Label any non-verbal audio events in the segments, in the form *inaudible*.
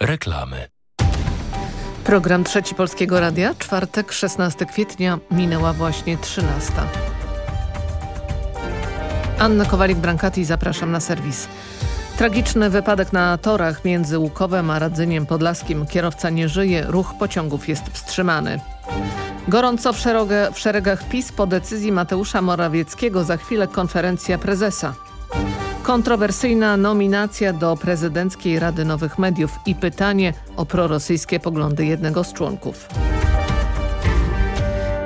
reklamy. Program Trzeci Polskiego Radia, czwartek, 16 kwietnia, minęła właśnie 13. Anna Kowalik-Brankati, zapraszam na serwis. Tragiczny wypadek na torach między Łukowem a Radzyniem Podlaskim. Kierowca nie żyje, ruch pociągów jest wstrzymany. Gorąco w, szeroga, w szeregach PiS po decyzji Mateusza Morawieckiego za chwilę konferencja prezesa. Kontrowersyjna nominacja do prezydenckiej Rady Nowych Mediów i pytanie o prorosyjskie poglądy jednego z członków.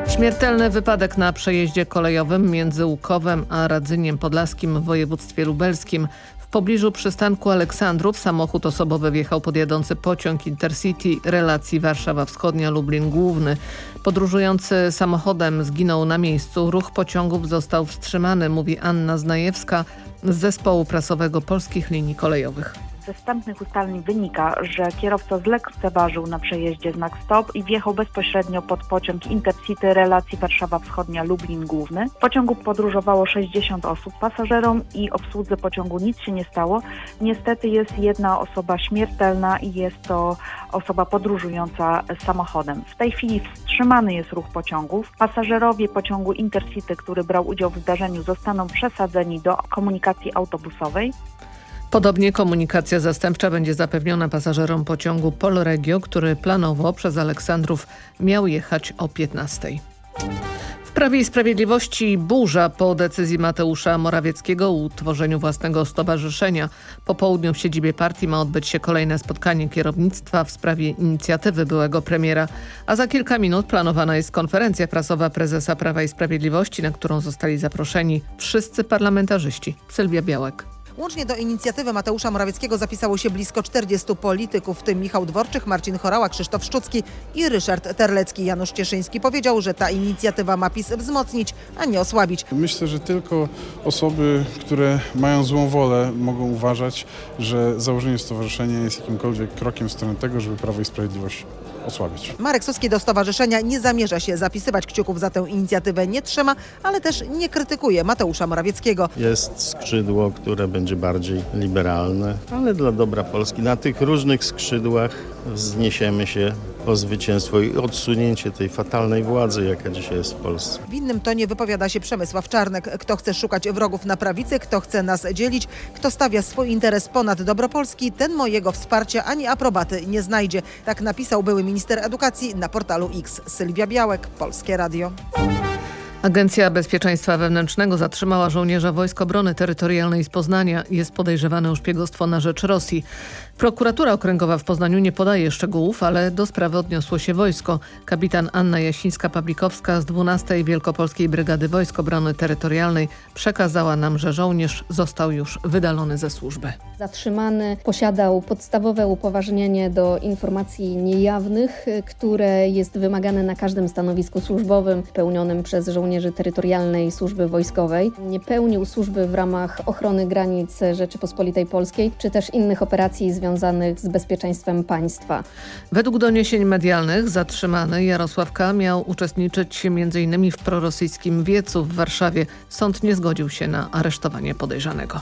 Śmiertelny wypadek na przejeździe kolejowym między Łukowem a Radzyniem Podlaskim w województwie lubelskim. W pobliżu przystanku Aleksandrów samochód osobowy wjechał pod jadący pociąg Intercity relacji Warszawa Wschodnia-Lublin Główny. Podróżujący samochodem zginął na miejscu. Ruch pociągów został wstrzymany, mówi Anna Znajewska z zespołu prasowego Polskich Linii Kolejowych ze wstępnych ustaleń wynika, że kierowca zlekceważył na przejeździe znak stop i wjechał bezpośrednio pod pociąg Intercity relacji Warszawa Wschodnia Lublin Główny. W pociągu podróżowało 60 osób. Pasażerom i obsłudze pociągu nic się nie stało. Niestety jest jedna osoba śmiertelna i jest to osoba podróżująca samochodem. W tej chwili wstrzymany jest ruch pociągów. Pasażerowie pociągu Intercity, który brał udział w zdarzeniu, zostaną przesadzeni do komunikacji autobusowej. Podobnie komunikacja zastępcza będzie zapewniona pasażerom pociągu Polregio, który planowo przez Aleksandrów miał jechać o 15. W Prawie i Sprawiedliwości burza po decyzji Mateusza Morawieckiego o utworzeniu własnego stowarzyszenia. Po południu w siedzibie partii ma odbyć się kolejne spotkanie kierownictwa w sprawie inicjatywy byłego premiera, a za kilka minut planowana jest konferencja prasowa prezesa Prawa i Sprawiedliwości, na którą zostali zaproszeni wszyscy parlamentarzyści. Sylwia Białek. Łącznie do inicjatywy Mateusza Morawieckiego zapisało się blisko 40 polityków, w tym Michał Dworczyk, Marcin Chorała, Krzysztof Szczucki i Ryszard Terlecki. Janusz Cieszyński powiedział, że ta inicjatywa ma PiS wzmocnić, a nie osłabić. Myślę, że tylko osoby, które mają złą wolę mogą uważać, że założenie stowarzyszenia jest jakimkolwiek krokiem w stronę tego, żeby Prawo i Sprawiedliwość osłabić. Marek Suski do stowarzyszenia nie zamierza się zapisywać kciuków za tę inicjatywę, nie trzyma, ale też nie krytykuje Mateusza Morawieckiego. Jest skrzydło, które będzie bardziej liberalne, ale dla dobra Polski. Na tych różnych skrzydłach wzniesiemy się o zwycięstwo i odsunięcie tej fatalnej władzy, jaka dzisiaj jest w Polsce. W innym tonie wypowiada się Przemysław Czarnek. Kto chce szukać wrogów na prawicy, kto chce nas dzielić, kto stawia swój interes ponad dobro Polski, ten mojego wsparcia ani aprobaty nie znajdzie. Tak napisał były minister edukacji na portalu X. Sylwia Białek, Polskie Radio. Agencja Bezpieczeństwa Wewnętrznego zatrzymała żołnierza Wojsk Obrony Terytorialnej z Poznania. Jest podejrzewany o szpiegostwo na rzecz Rosji. Prokuratura Okręgowa w Poznaniu nie podaje szczegółów, ale do sprawy odniosło się wojsko. Kapitan Anna Jasińska-Pawlikowska z 12 Wielkopolskiej Brygady Wojsk Obrony Terytorialnej przekazała nam, że żołnierz został już wydalony ze służby. Zatrzymany posiadał podstawowe upoważnienie do informacji niejawnych, które jest wymagane na każdym stanowisku służbowym pełnionym przez żołnierzy terytorialnej służby wojskowej. Nie pełnił służby w ramach ochrony granic Rzeczypospolitej Polskiej czy też innych operacji związanych związanych z bezpieczeństwem państwa. Według doniesień medialnych zatrzymany Jarosław K. miał uczestniczyć m.in. w prorosyjskim wiecu w Warszawie. Sąd nie zgodził się na aresztowanie podejrzanego.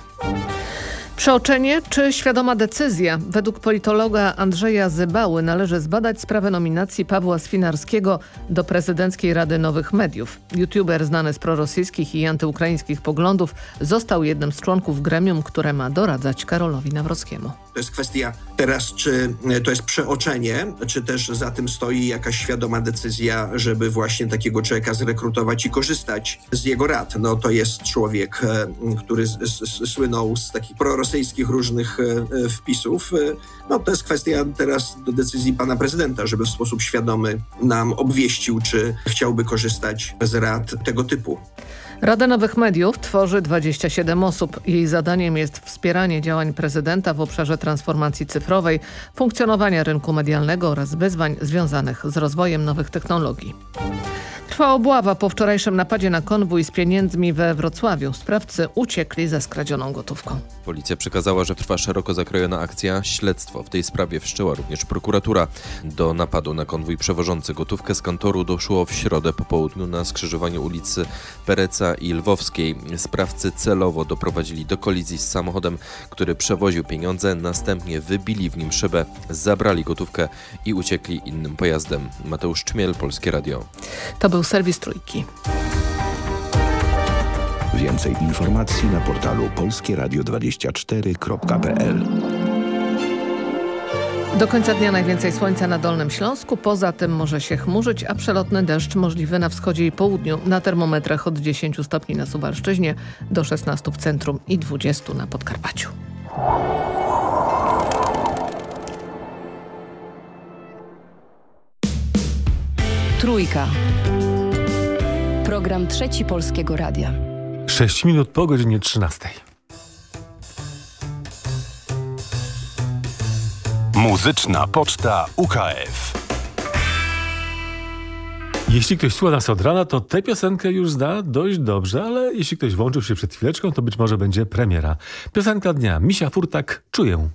Przeoczenie czy świadoma decyzja? Według politologa Andrzeja Zybały należy zbadać sprawę nominacji Pawła Swinarskiego do prezydenckiej Rady Nowych Mediów. YouTuber znany z prorosyjskich i antyukraińskich poglądów został jednym z członków gremium, które ma doradzać Karolowi Nawrockiemu. To jest kwestia teraz, czy to jest przeoczenie, czy też za tym stoi jakaś świadoma decyzja, żeby właśnie takiego człowieka zrekrutować i korzystać z jego rad. No to jest człowiek, który słynął z takich prorosyjskich różnych wpisów. No to jest kwestia teraz do decyzji pana prezydenta, żeby w sposób świadomy nam obwieścił, czy chciałby korzystać z rad tego typu. Rada Nowych Mediów tworzy 27 osób. Jej zadaniem jest wspieranie działań prezydenta w obszarze transformacji cyfrowej, funkcjonowania rynku medialnego oraz wyzwań związanych z rozwojem nowych technologii. Trwa obława po wczorajszym napadzie na konwój z pieniędzmi we Wrocławiu. Sprawcy uciekli ze skradzioną gotówką. Policja przekazała, że trwa szeroko zakrojona akcja. Śledztwo w tej sprawie wszczęła również prokuratura. Do napadu na konwój przewożący gotówkę z kantoru doszło w środę po południu na skrzyżowaniu ulicy Pereca i Lwowskiej. Sprawcy celowo doprowadzili do kolizji z samochodem, który przewoził pieniądze. Następnie wybili w nim szybę, zabrali gotówkę i uciekli innym pojazdem. Mateusz Czmiel, Polskie Radio. To był serwis Trójki. Więcej informacji na portalu polskieradio24.pl Do końca dnia najwięcej słońca na Dolnym Śląsku, poza tym może się chmurzyć, a przelotny deszcz możliwy na wschodzie i południu. Na termometrach od 10 stopni na Suwalszczyźnie do 16 w centrum i 20 na Podkarpaciu. Trójka. Program Trzeci Polskiego Radia. 6 minut po godzinie 13. Muzyczna Poczta UKF. Jeśli ktoś słucha nas od rana, to tę piosenkę już zna dość dobrze, ale jeśli ktoś włączył się przed chwileczką, to być może będzie premiera. Piosenka dnia. Misia Furtak, Czuję.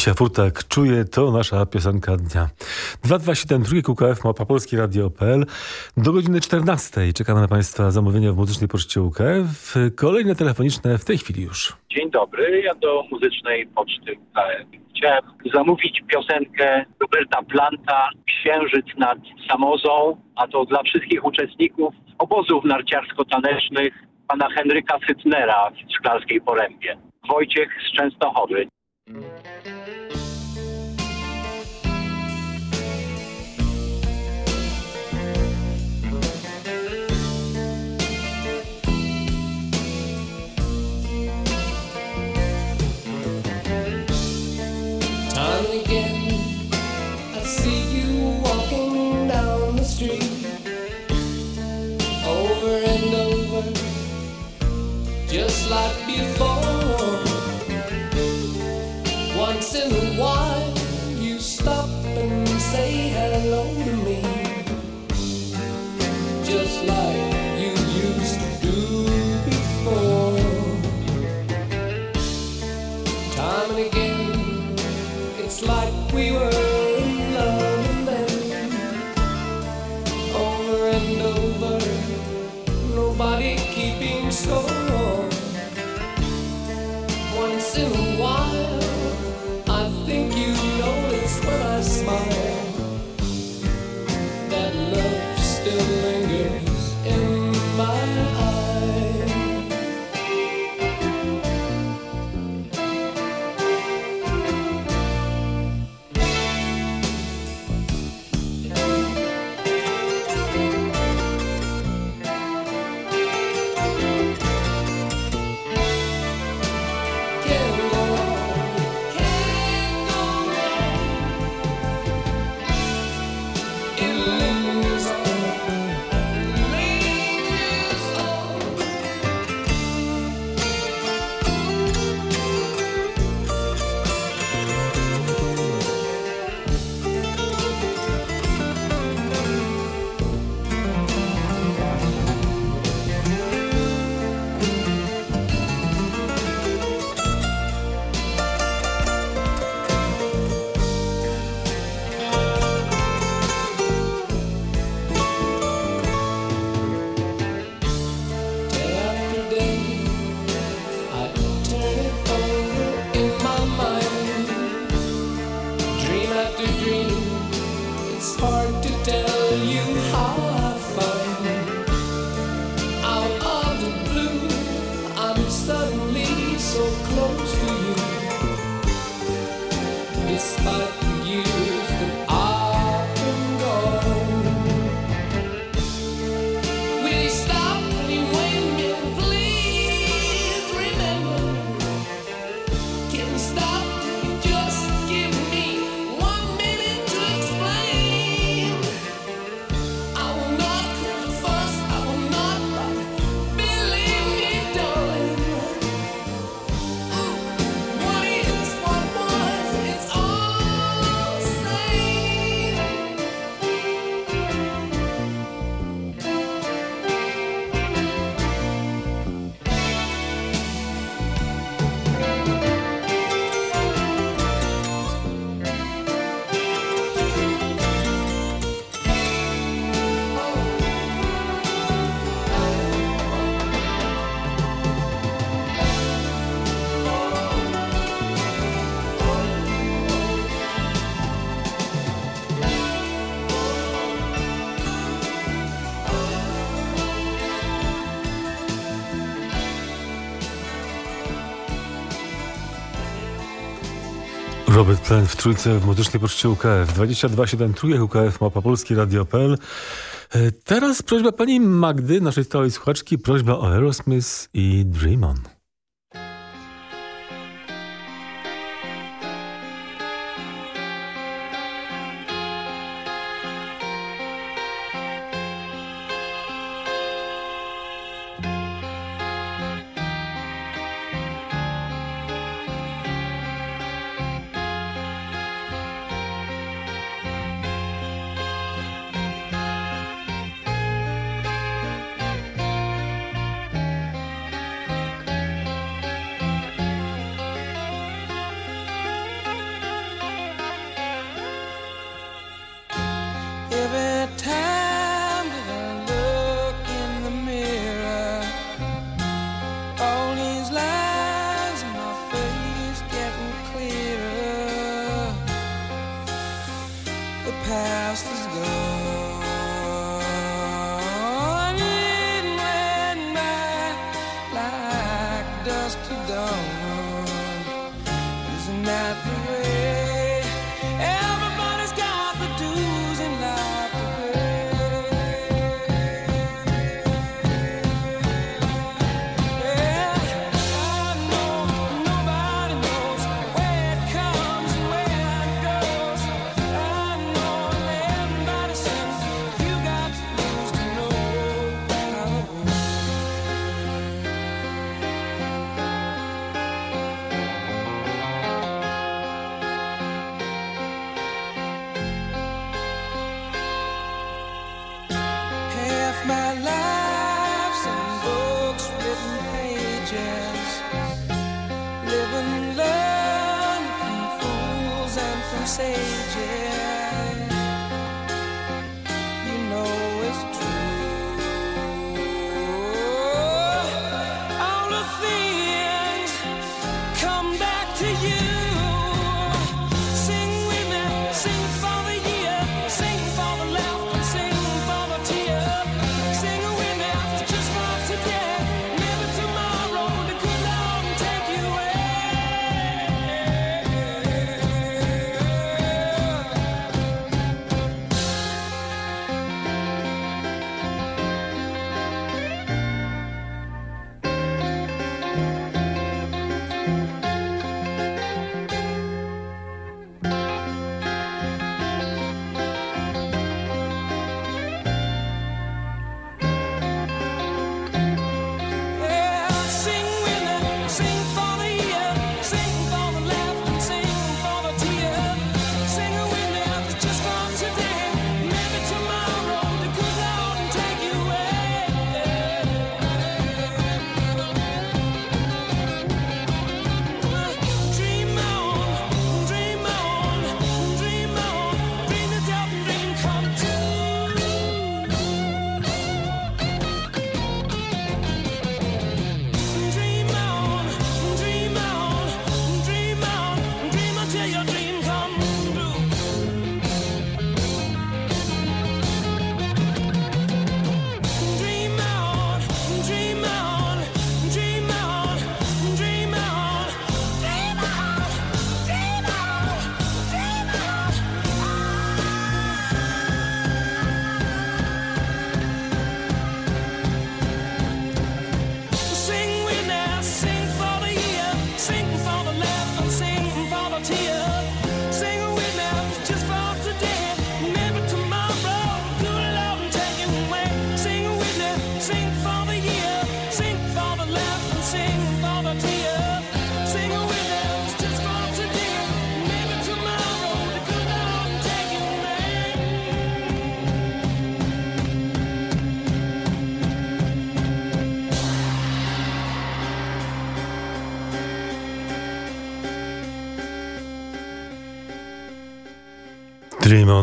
Misia Furtak czuje, to nasza piosenka dnia. 2273 UKF Mapa Polski Radio.pl do godziny 14 czekamy na Państwa zamówienia w muzycznej poczcie UKF. Kolejne telefoniczne w tej chwili już. Dzień dobry, ja do muzycznej poczty UKF. Chciałem zamówić piosenkę Roberta Planta Księżyc nad Samozą, a to dla wszystkich uczestników obozów narciarsko-tanecznych pana Henryka Sytnera w Szklarskiej Porębie. Wojciech z Częstochowy. Time again, I see you walking down the street, over and over, just like before. Once in a while, you stop and say Robert Plant w trójce w muzycznej poczcie UKF. 2273 trójek UKF Mapa Polski Radio.pl. E, Teraz prośba pani Magdy, naszej stałej słuchaczki, prośba o Aerosmith i Dream On.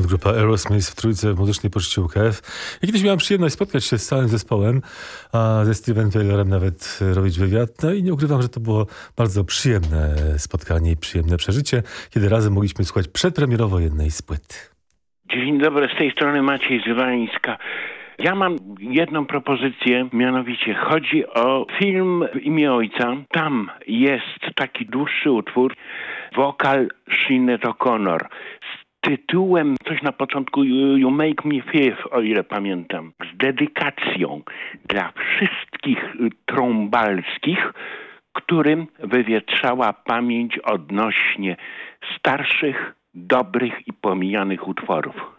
Grupa Aerosmith w trójce w muzycznej poczcie UKF. Ja kiedyś miałem przyjemność spotkać się z całym zespołem, a ze Steven Taylorem nawet robić wywiad. No i nie ukrywam, że to było bardzo przyjemne spotkanie i przyjemne przeżycie, kiedy razem mogliśmy słuchać przedpremierowo jednej z płyt. Dzień dobry, z tej strony Maciej Zywańska. Ja mam jedną propozycję, mianowicie chodzi o film Imię Ojca. Tam jest taki dłuższy utwór, wokal Sinead O'Connor tytułem coś na początku You Make Me Feel” o ile pamiętam, z dedykacją dla wszystkich y, trąbalskich, którym wywietrzała pamięć odnośnie starszych, dobrych i pomijanych utworów.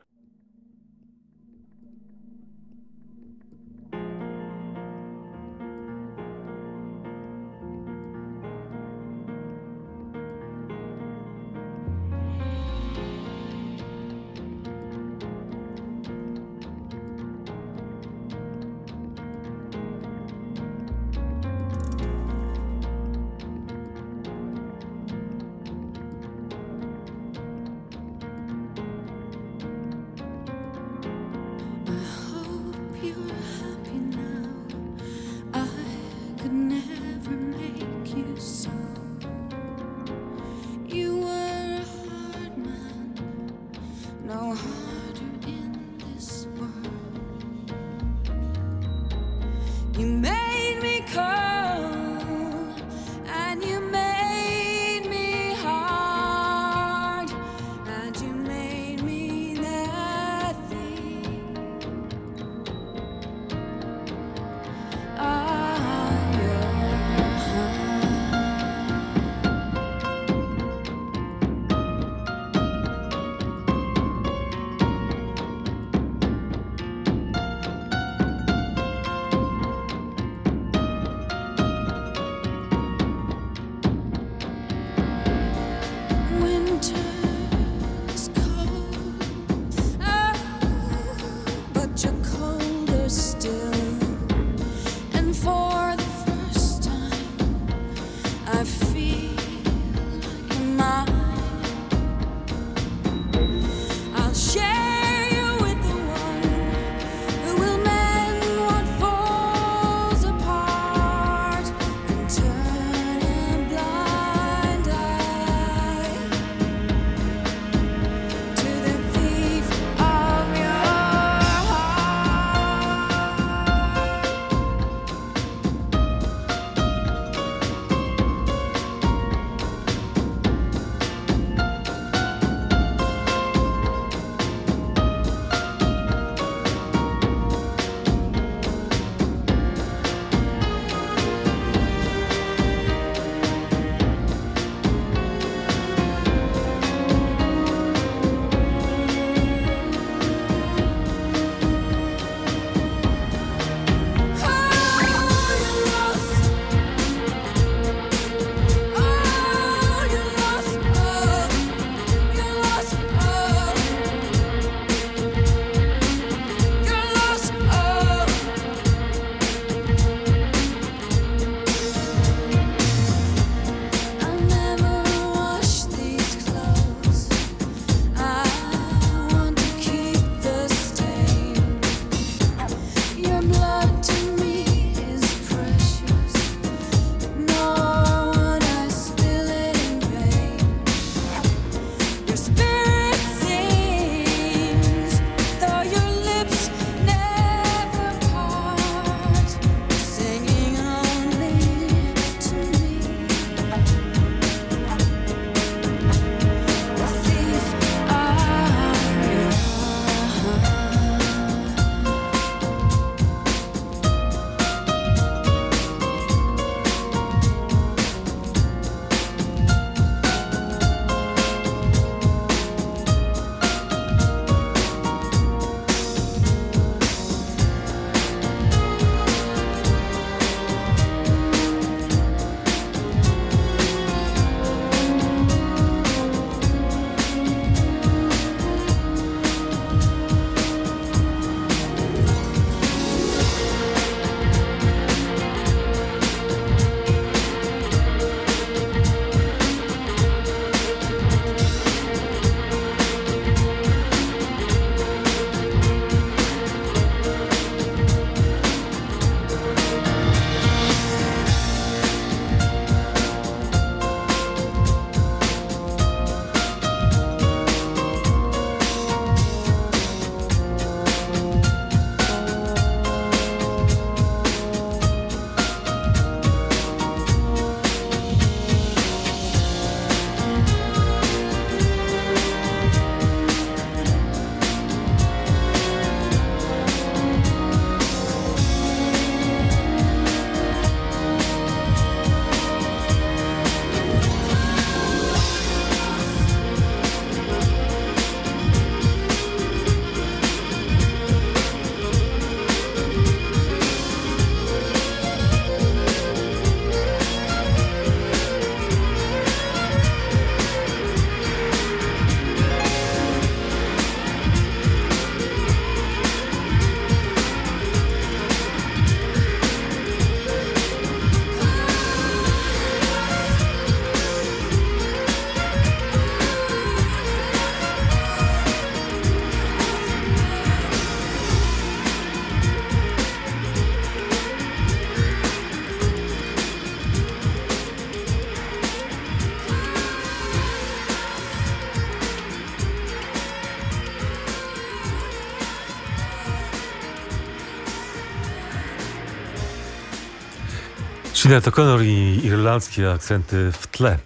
Sinead O'Connor i irlandzkie akcenty w tle.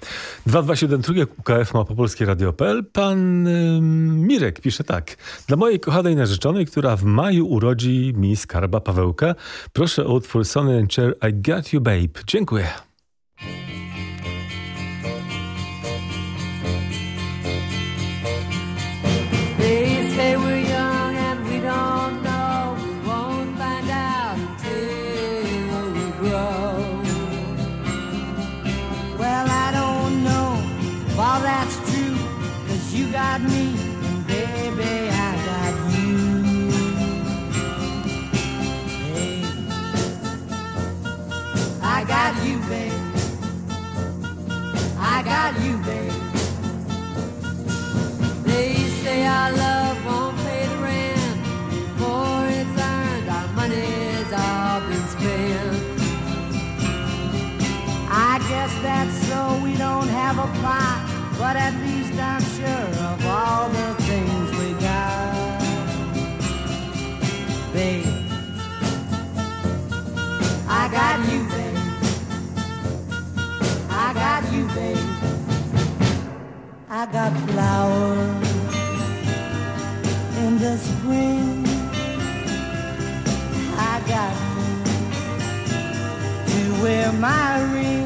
2272 UKF ma po polskie radio.pl. Pan y, Mirek pisze tak. Dla mojej kochanej narzeczonej, która w maju urodzi mi skarba Pawełka, proszę o utwór Sonny and Cher I Got You Babe. Dziękuję. Guess that's so we don't have a plot, but at least I'm sure of all the things we got. Babe, I got you, babe. I got you, babe. I got flowers in the spring. I got you to wear my ring.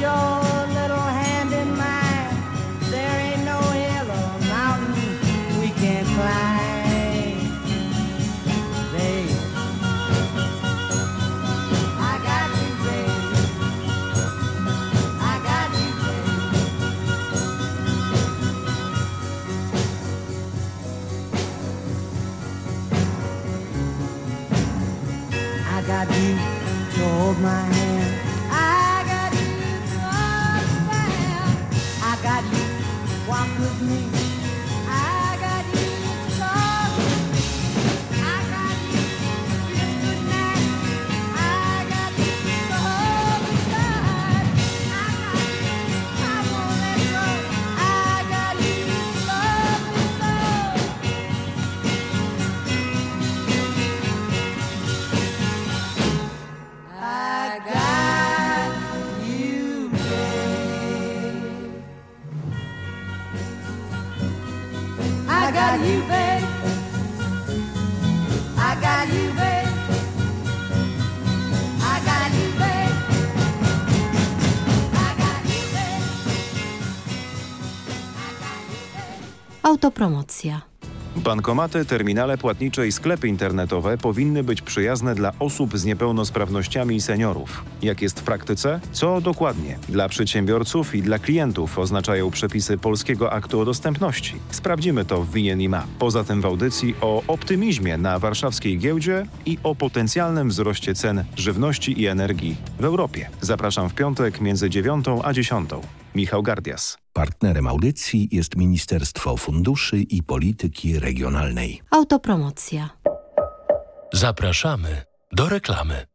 Then you, babe. I got you, babe. Autopromocja. Bankomaty, terminale płatnicze i sklepy internetowe powinny być przyjazne dla osób z niepełnosprawnościami i seniorów. Jak jest w praktyce? Co dokładnie dla przedsiębiorców i dla klientów oznaczają przepisy Polskiego Aktu o Dostępności? Sprawdzimy to w WNIMA. Poza tym w audycji o optymizmie na warszawskiej giełdzie i o potencjalnym wzroście cen żywności i energii w Europie. Zapraszam w piątek między 9 a 10. Michał Gardias. Partnerem audycji jest Ministerstwo Funduszy i Polityki Regionalnej. Autopromocja. Zapraszamy do reklamy.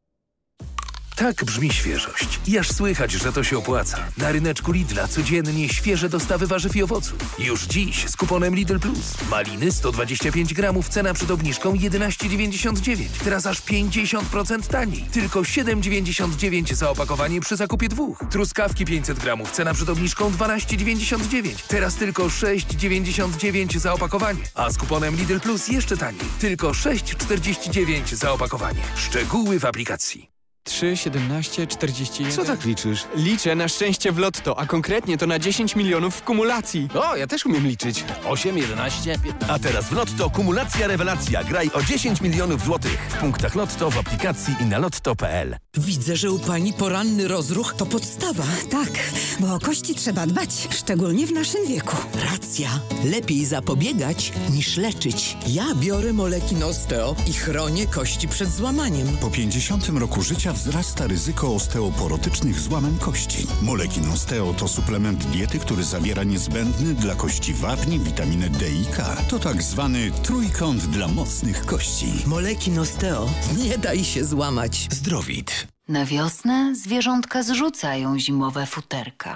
Tak brzmi świeżość. I aż słychać, że to się opłaca. Na ryneczku Lidla codziennie świeże dostawy warzyw i owoców. Już dziś z kuponem Lidl Plus. Maliny 125 gramów, cena przed obniżką 11,99. Teraz aż 50% taniej. Tylko 7,99 za opakowanie przy zakupie dwóch. Truskawki 500 gramów, cena przed obniżką 12,99. Teraz tylko 6,99 za opakowanie. A z kuponem Lidl Plus jeszcze taniej. Tylko 6,49 za opakowanie. Szczegóły w aplikacji. 3, 17, 41. Co tak liczysz? Liczę na szczęście w lotto, a konkretnie to na 10 milionów w kumulacji. O, ja też umiem liczyć. 8, 11, 15. A teraz w Lotto kumulacja rewelacja. Graj o 10 milionów złotych w punktach Lotto w aplikacji i na lotto.pl. Widzę, że u pani poranny rozruch to podstawa. Tak, bo o kości trzeba dbać, szczególnie w naszym wieku. Racja. Lepiej zapobiegać niż leczyć. Ja biorę moleki Nosteo i chronię kości przed złamaniem. Po 50 roku życia wzrasta ryzyko osteoporotycznych złamań kości. Moleki Osteo to suplement diety, który zawiera niezbędny dla kości wapni, witaminę D i K. To tak zwany trójkąt dla mocnych kości. Moleki Nosteo. Nie daj się złamać. Zdrowit. Na wiosnę zwierzątka zrzucają zimowe futerka.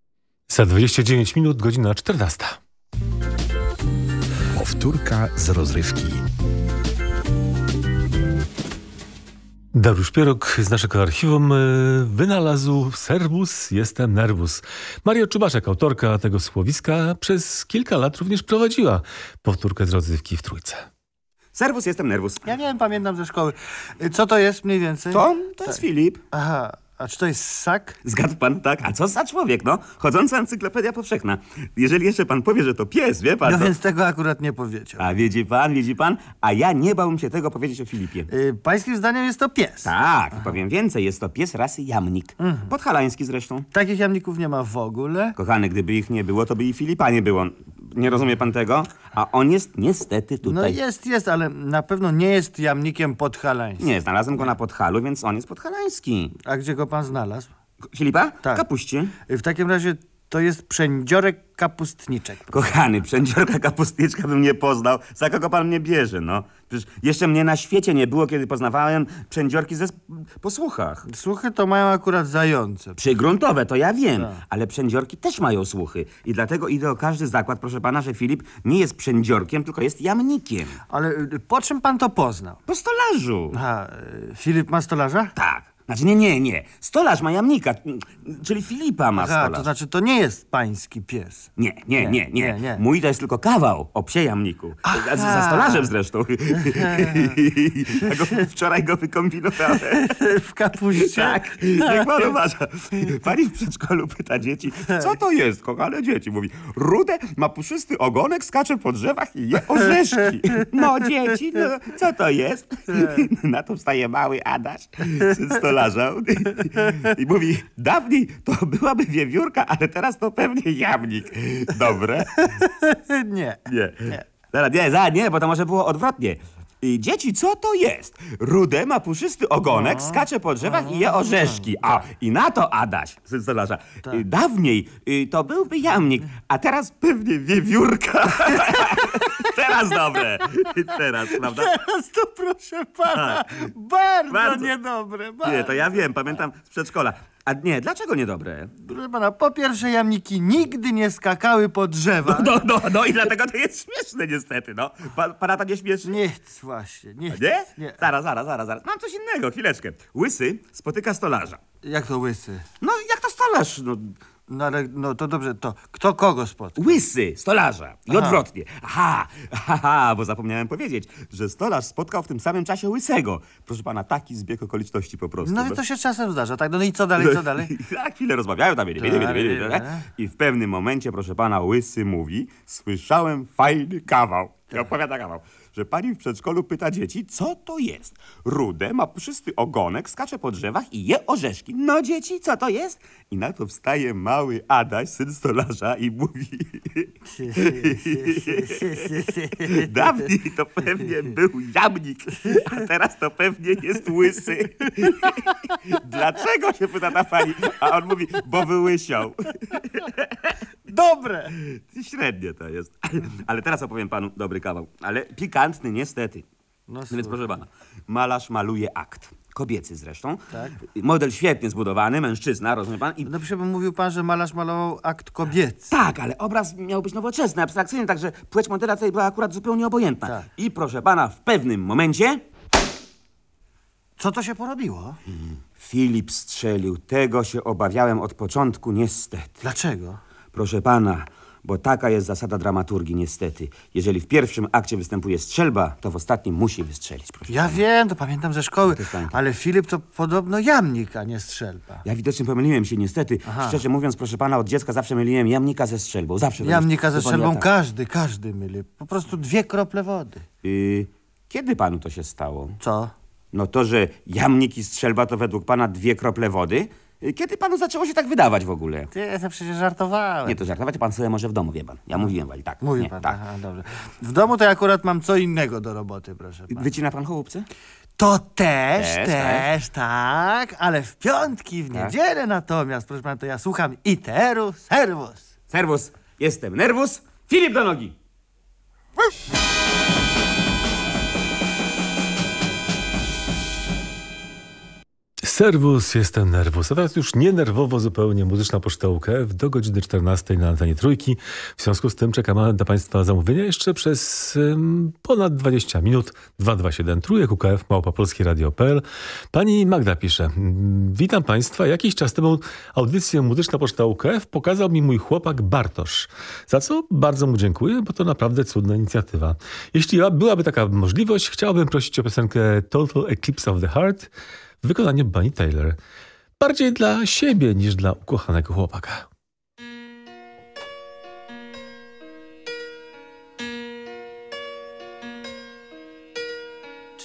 Za 29 minut, godzina 14. Powtórka z rozrywki. Dariusz Pierok z naszego archiwum y, wynalazł servus jestem nervus. Maria Czubaszek, autorka tego słowiska, przez kilka lat również prowadziła powtórkę z rozrywki w Trójce. Serwus, jestem nerwus. Ja nie wiem, pamiętam ze szkoły. Co to jest mniej więcej? To? To jest Filip. Aha, a czy to jest ssak? Zgadł pan, tak? A co za człowiek, no? Chodząca encyklopedia powszechna. Jeżeli jeszcze pan powie, że to pies, wie pan, No to... więc tego akurat nie powiedział. A widzi pan, widzi pan? A ja nie bałbym się tego powiedzieć o Filipie. Y, pańskim zdaniem jest to pies. Tak, powiem więcej, jest to pies rasy jamnik. Mhm. Podhalański zresztą. Takich jamników nie ma w ogóle. Kochany, gdyby ich nie było, to by i Filipa nie było. Nie rozumie pan tego? A on jest niestety No tutaj. jest, jest, ale na pewno nie jest jamnikiem podhalańskim. Nie, znalazłem go na Podhalu, więc on jest podhalański. A gdzie go pan znalazł? Filipa? Tak. Kapuście. W takim razie to jest przędziorek kapustniczek. Kochany, przędziorka kapustniczka bym nie poznał. Za kogo pan mnie bierze, no? Przecież jeszcze mnie na świecie nie było, kiedy poznawałem przędziorki ze... po słuchach. Słuchy to mają akurat zające. Przygruntowe, to ja wiem, Tak. ale przędziorki też mają słuchy. I dlatego idę o każdy zakład, proszę pana, że Filip nie jest przędziorkiem, tylko jest jamnikiem. Ale y, po czym pan to poznał? Po stolarzu. Aha, y, Filip ma stolarza? Tak. Znaczy nie, nie, nie. Stolarz ma jamnika, mm, czyli Filipa ma stolarz. to znaczy to nie jest pański pies. Nie, nie, nie, nie. Mój to jest tylko kawał o psie jamniku. Aha. Za, stolarzem zresztą. *laughs* ja go, wczoraj go wykombinowałem. *laughs* W kapuście? Tak, niech pan *laughs* uważa. Pani w przedszkolu pyta dzieci, co to jest, kochane dzieci? Mówi, rude, ma puszysty ogonek, skacze po drzewach i je orzeszki. No dzieci, no, co to jest? Na to wstaje mały Adaś, syn stolarza i mówi, dawniej to byłaby wiewiórka, ale teraz to pewnie jamnik. Dobre? *laughs* nie. Nie. Zaraz, nie, za, nie, bo to może było odwrotnie. Y, Dzieci, co to jest? Rude ma puszysty ogonek, skacze po drzewach i je orzeszki. A, i na to Adaś, syn stolarza. y, Dawniej y, to byłby jamnik, a teraz pewnie wiewiórka. *laughs* teraz dobre. Teraz, prawda? Teraz to proszę pana, Tak. bardzo, Bardzo. niedobre. Bardzo. Nie, to ja wiem, pamiętam z przedszkola. A nie, dlaczego niedobre? Proszę pana, po pierwsze jamniki nigdy nie skakały po drzewach. No, no, no i dlatego to jest śmieszne niestety, no. Pa, pana to nie śmieszy? Nic właśnie, nic. Nie? Nie. Zaraz, zaraz, zaraz, zaraz. Mam coś innego, chwileczkę. Łysy spotyka stolarza. Jak to łysy? No, jak to stolarz? No, No ale, no to dobrze, to kto kogo spotkał? łysy stolarza. I Aha. odwrotnie. Aha, aha, bo zapomniałem powiedzieć, że stolarz spotkał w tym samym czasie łysego. Proszę pana, taki zbieg okoliczności po prostu. No i to się czasem zdarza, tak? No i co dalej, co dalej? *laughs* Tak, chwilę rozmawiają tam, wiedzie, wiedzie, wiedzie. I w pewnym momencie, proszę pana, łysy mówi, słyszałem fajny kawał. I opowiada kawał. Że pani w przedszkolu pyta dzieci, co to jest? Rude, ma puszysty ogonek, skacze po drzewach i je orzeszki. No dzieci, co to jest? I na to wstaje mały Adaś, syn stolarza i mówi... *laughs* Dawniej to pewnie był jamnik, a teraz to pewnie jest łysy. *laughs* Dlaczego się pyta ta pani? A on mówi, bo wyłysiał. *laughs* Dobre! Średnie to jest. Ale teraz opowiem panu dobry kawał. Ale pikantny niestety. No, Więc słuchaj. proszę pana, malarz maluje akt. Kobiecy zresztą. Tak. Model świetnie zbudowany, mężczyzna, rozumie pan? I... No przecież mówił pan, że malarz malował akt kobiecy. Tak, ale obraz miał być nowoczesny, abstrakcyjny, także płeć modela tutaj była akurat zupełnie obojętna. Tak. I proszę pana, w pewnym momencie Co to się porobiło? Filip strzelił. Tego się obawiałem od początku, niestety. Dlaczego? Proszę pana, bo taka jest zasada dramaturgii, niestety. Jeżeli w pierwszym akcie występuje strzelba, to w ostatnim musi wystrzelić, proszę Ja pana. wiem, to pamiętam ze szkoły, Też pamiętam. ale Filip to podobno jamnik, a nie strzelba. Ja widocznie pomyliłem się, niestety. Aha. Szczerze mówiąc, proszę pana, od dziecka zawsze myliłem jamnika ze strzelbą. Zawsze. Jamnika ze Wie pan, strzelbą ja tak- każdy, każdy myli. Po prostu dwie krople wody. Y, kiedy panu to się stało? Co? No to, że jamnik i strzelba to według pana dwie krople wody? Kiedy panu zaczęło się tak wydawać w ogóle? Ty, ja przecież żartowałem. Nie, to żartować pan sobie może w domu, wie pan. Ja mówiłem wali, tak. Mówi nie, pan, tak. aha, dobrze. W domu to ja akurat mam co innego do roboty, proszę pana. Wycina pan chołupce? To też, Też, też, tak, ale w piątki, w Tak. niedzielę natomiast, proszę pana, to ja słucham iteru servus. Serwus, jestem nerwus. Filip do nogi! Serwus, jestem nerwus. A teraz już nie nerwowo zupełnie muzyczna pocztałka do godziny 14 na antenie trójki. W związku z tym czekamy na Państwa zamówienia jeszcze przez ponad 20 minut. 227 trójek UKF Małpa Polskie Radio.pl. Pani Magda pisze. "Mm, Witam Państwa. Jakiś czas temu audycję Muzyczna Poczta UKF pokazał mi mój chłopak Bartosz. Za co bardzo mu dziękuję, bo to naprawdę cudna inicjatywa. Jeśli byłaby taka możliwość, chciałbym prosić o piosenkę Total Eclipse of the Heart w wykonaniu Bunny Taylor. Bardziej dla siebie niż dla ukochanego chłopaka.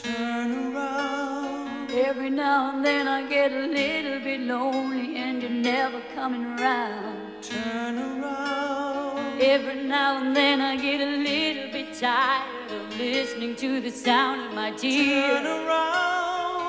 Turn around. Every now and then I get a little bit lonely and you're never coming around. Turn around. Every now and then I get a little bit tired of listening to the sound of my tears. Turn around.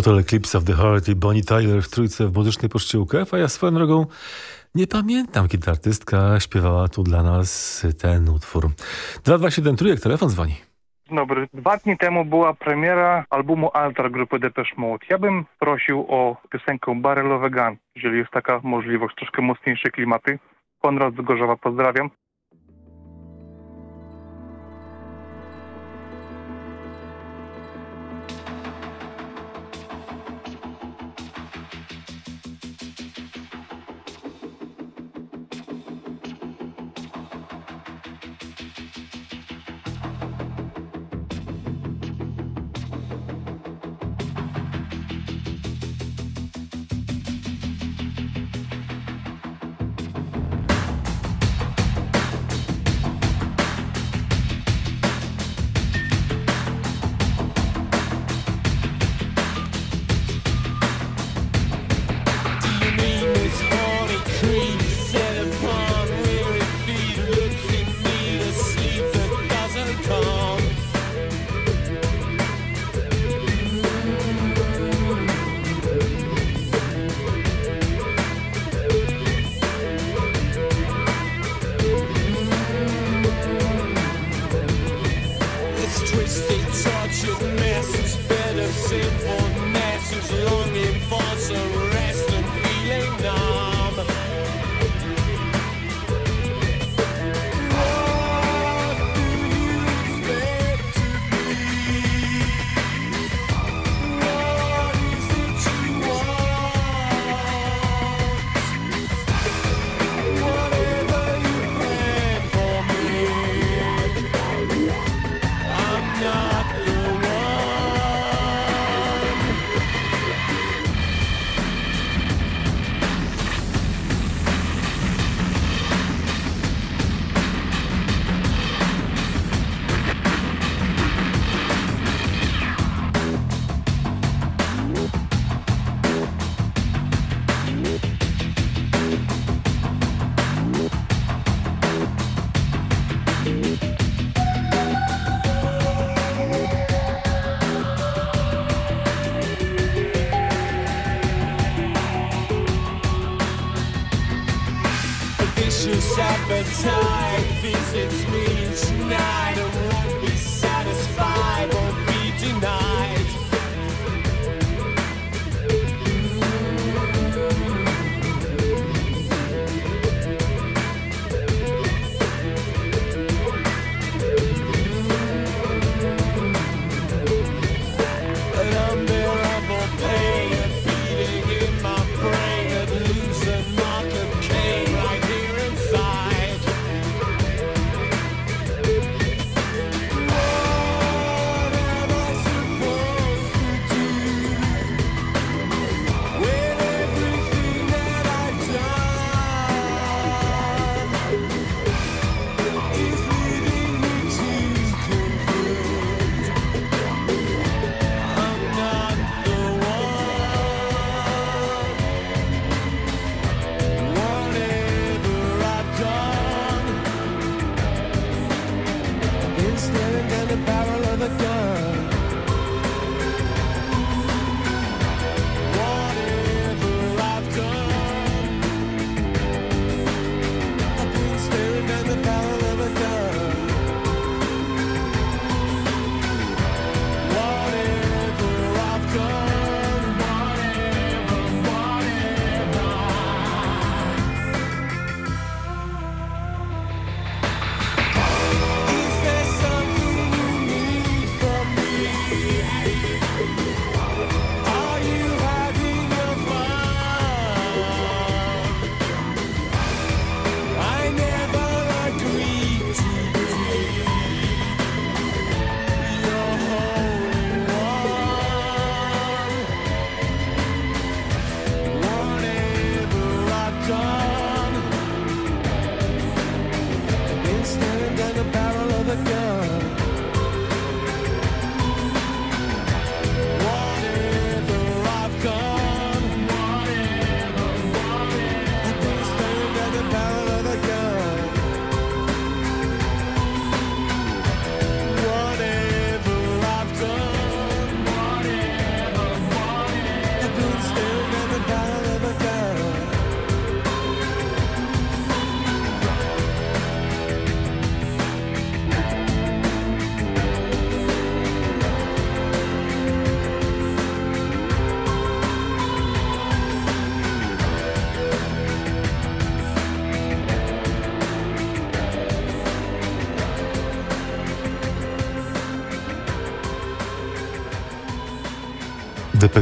Total Eclipse of the Heart i Bonnie Tyler w trójce w muzycznej poczcie a ja swoją drogą nie pamiętam, kiedy artystka śpiewała tu dla nas ten utwór. 227 trójek, telefon dzwoni. Dzień Dobry. Dwa dni temu była premiera albumu Altar grupy Depeche Mode. Ja bym prosił o piosenkę Barrelowe Gun, jeżeli jest taka możliwość, troszkę mocniejsze klimaty. Konrad z Gorzowa, pozdrawiam.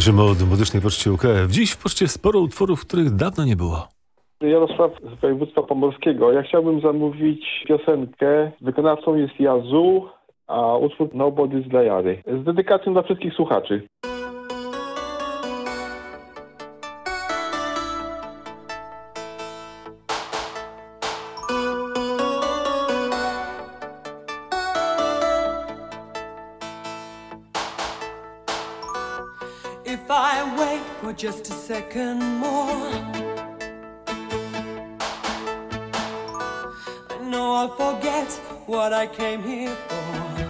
Mode w muzycznej poczcie UKF. Dziś w poczcie sporo utworów, których dawno nie było. Jarosław z województwa pomorskiego. Ja chciałbym zamówić piosenkę. Wykonawcą jest Jazu, a utwór Nobody's Diary. Z dedykacją dla wszystkich słuchaczy. Just a second more, I know I'll forget what I came here for.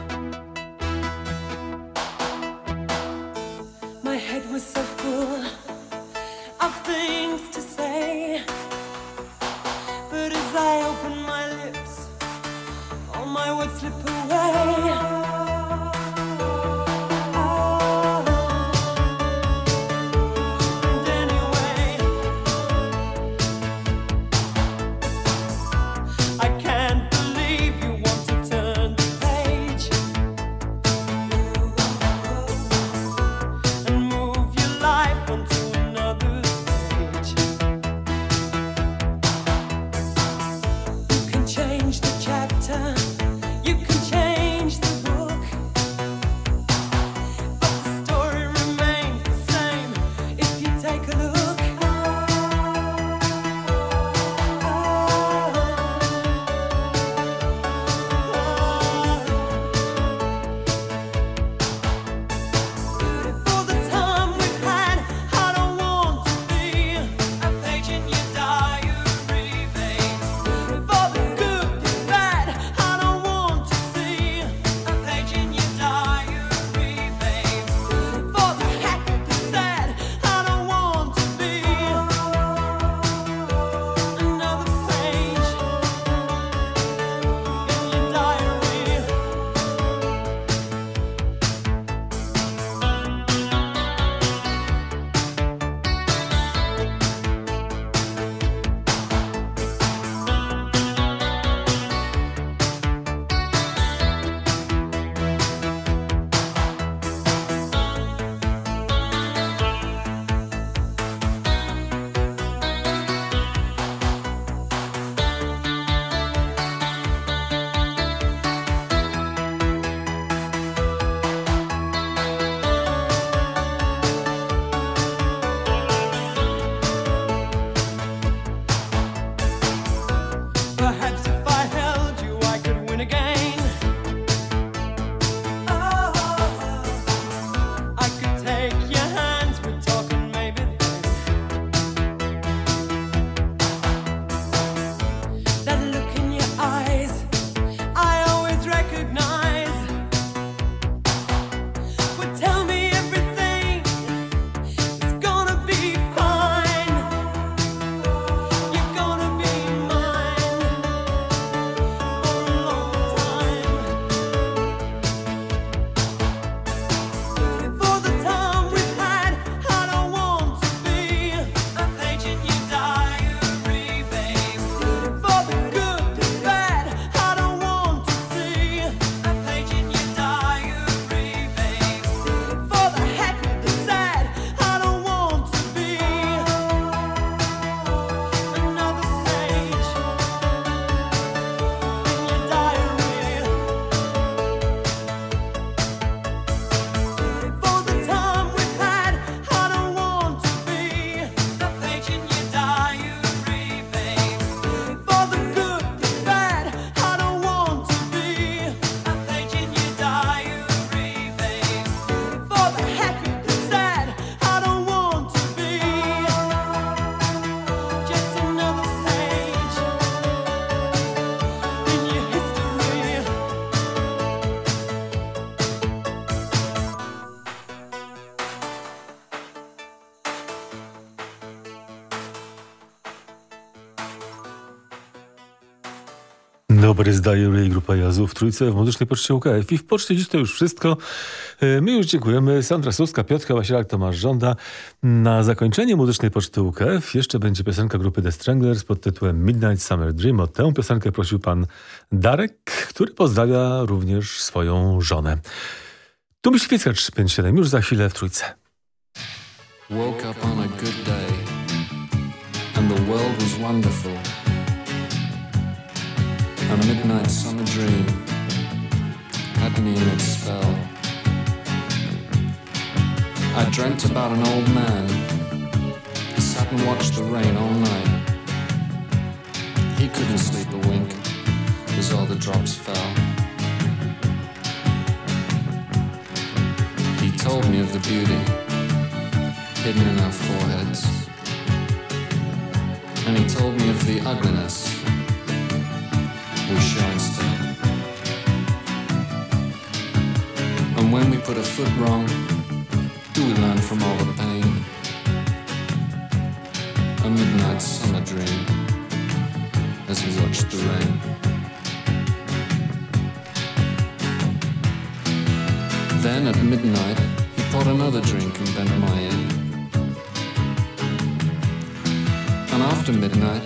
Nobody's Diary, grupa Jazu w Trójce w Muzycznej Poczcie UKF. I w Poczcie dziś to już wszystko. E, My już dziękujemy. Sandra Suska, Piotrka Wasielak, Tomasz Żąda. Na zakończenie Muzycznej Poczty UKF jeszcze będzie piosenka grupy The Stranglers pod tytułem Midnight Summer Dream. O tę piosenkę prosił pan Darek, który pozdrawia również swoją żonę. Tu Myśliwiecka 357, już za chwilę w Trójce. Woke up on a good day, and the world was wonderful. A midnight summer dream had me in its spell. I dreamt about an old man sat and watched the rain all night. He couldn't sleep a wink as all the drops fell. He told me of the beauty hidden in our foreheads. And he told me of the ugliness we show instead. And when we put a foot wrong, do we learn from all the pain? A midnight summer dream as he watched the rain. Then at midnight, he poured another drink and bent my ear. And after midnight,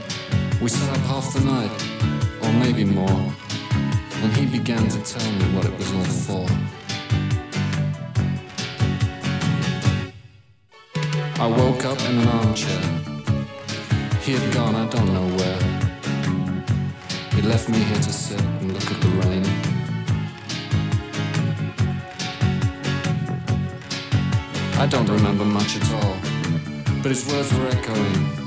we sat up half the night, or maybe more, and he began to tell me what it was all for. I woke up in an armchair. He had gone, I don't know where. He left me here to sit and look at the rain. I don't remember much at all, but his words were echoing.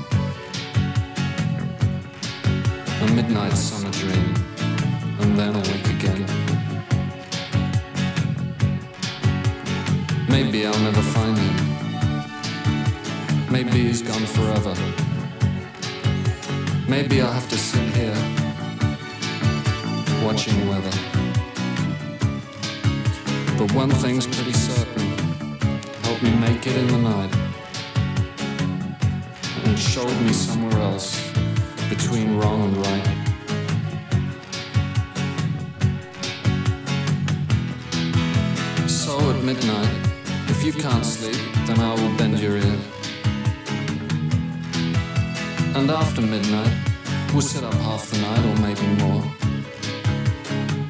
A midnight dream, and then awake again. Maybe I'll never find him. Maybe he's gone forever. Maybe I'll have to sit here, watching weather. But one thing's pretty certain help me make it in the night and showed me somewhere else between wrong and right. Midnight, if you can't sleep, then I will bend your ear. And after midnight, we'll sit up half the night or maybe more.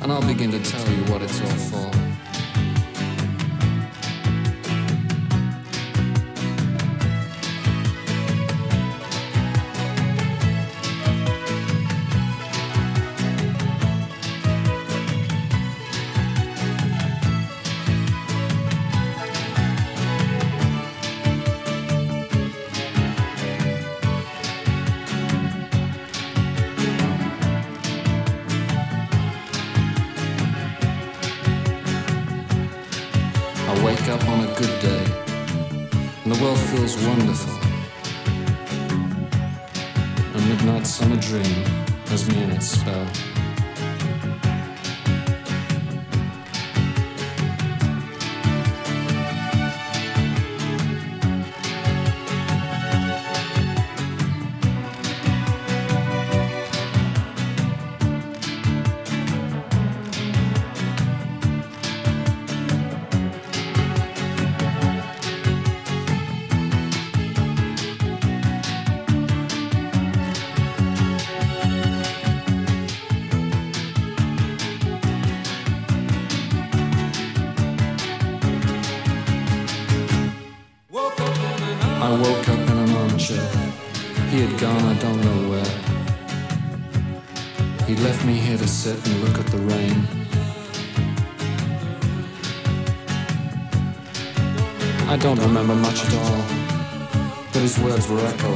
And I'll begin to tell you what it's all for. Midnight summer dream has me in its spell. Uh, record.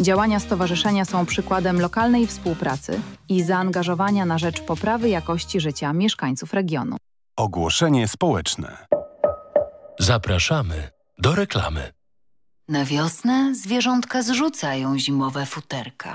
Działania stowarzyszenia są przykładem lokalnej współpracy i zaangażowania na rzecz poprawy jakości życia mieszkańców regionu. Ogłoszenie społeczne. Zapraszamy do reklamy. Na wiosnę zwierzątka zrzucają zimowe futerka.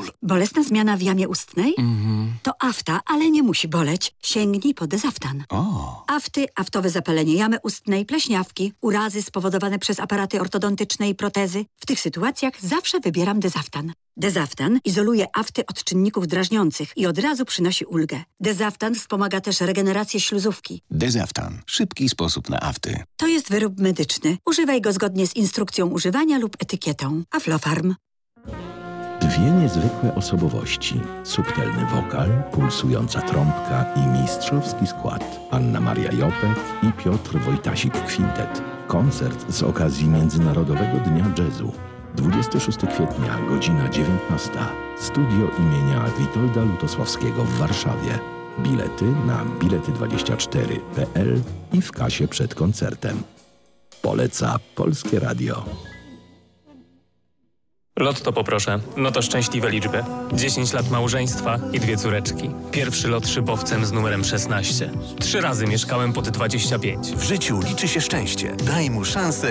Bolesna zmiana w jamie ustnej? To afta, ale nie musi boleć. Sięgnij po dezaftan. O. Afty, aftowe zapalenie jamy ustnej, pleśniawki, urazy spowodowane przez aparaty ortodontyczne i protezy. W tych sytuacjach zawsze wybieram dezaftan. Dezaftan izoluje afty od czynników drażniących i od razu przynosi ulgę. Dezaftan wspomaga też regenerację śluzówki. Dezaftan. Szybki sposób na afty. To jest wyrób medyczny. Używaj go zgodnie z instrukcją używania lub etykietą. Aflofarm. Dwie niezwykłe osobowości. Subtelny wokal, pulsująca trąbka i mistrzowski skład. Anna Maria Jopek i Piotr Wojtasik Kwintet. Koncert z okazji Międzynarodowego Dnia Jazzu. 26 kwietnia, godzina 19. Studio imienia Witolda Lutosławskiego w Warszawie. Bilety na bilety24.pl i w kasie przed koncertem. Poleca Polskie Radio. Lotto poproszę. No to szczęśliwe liczby. 10 lat małżeństwa i dwie córeczki. Pierwszy lot szybowcem z numerem 16. Trzy razy mieszkałem pod 25. W życiu liczy się szczęście. Daj mu szansę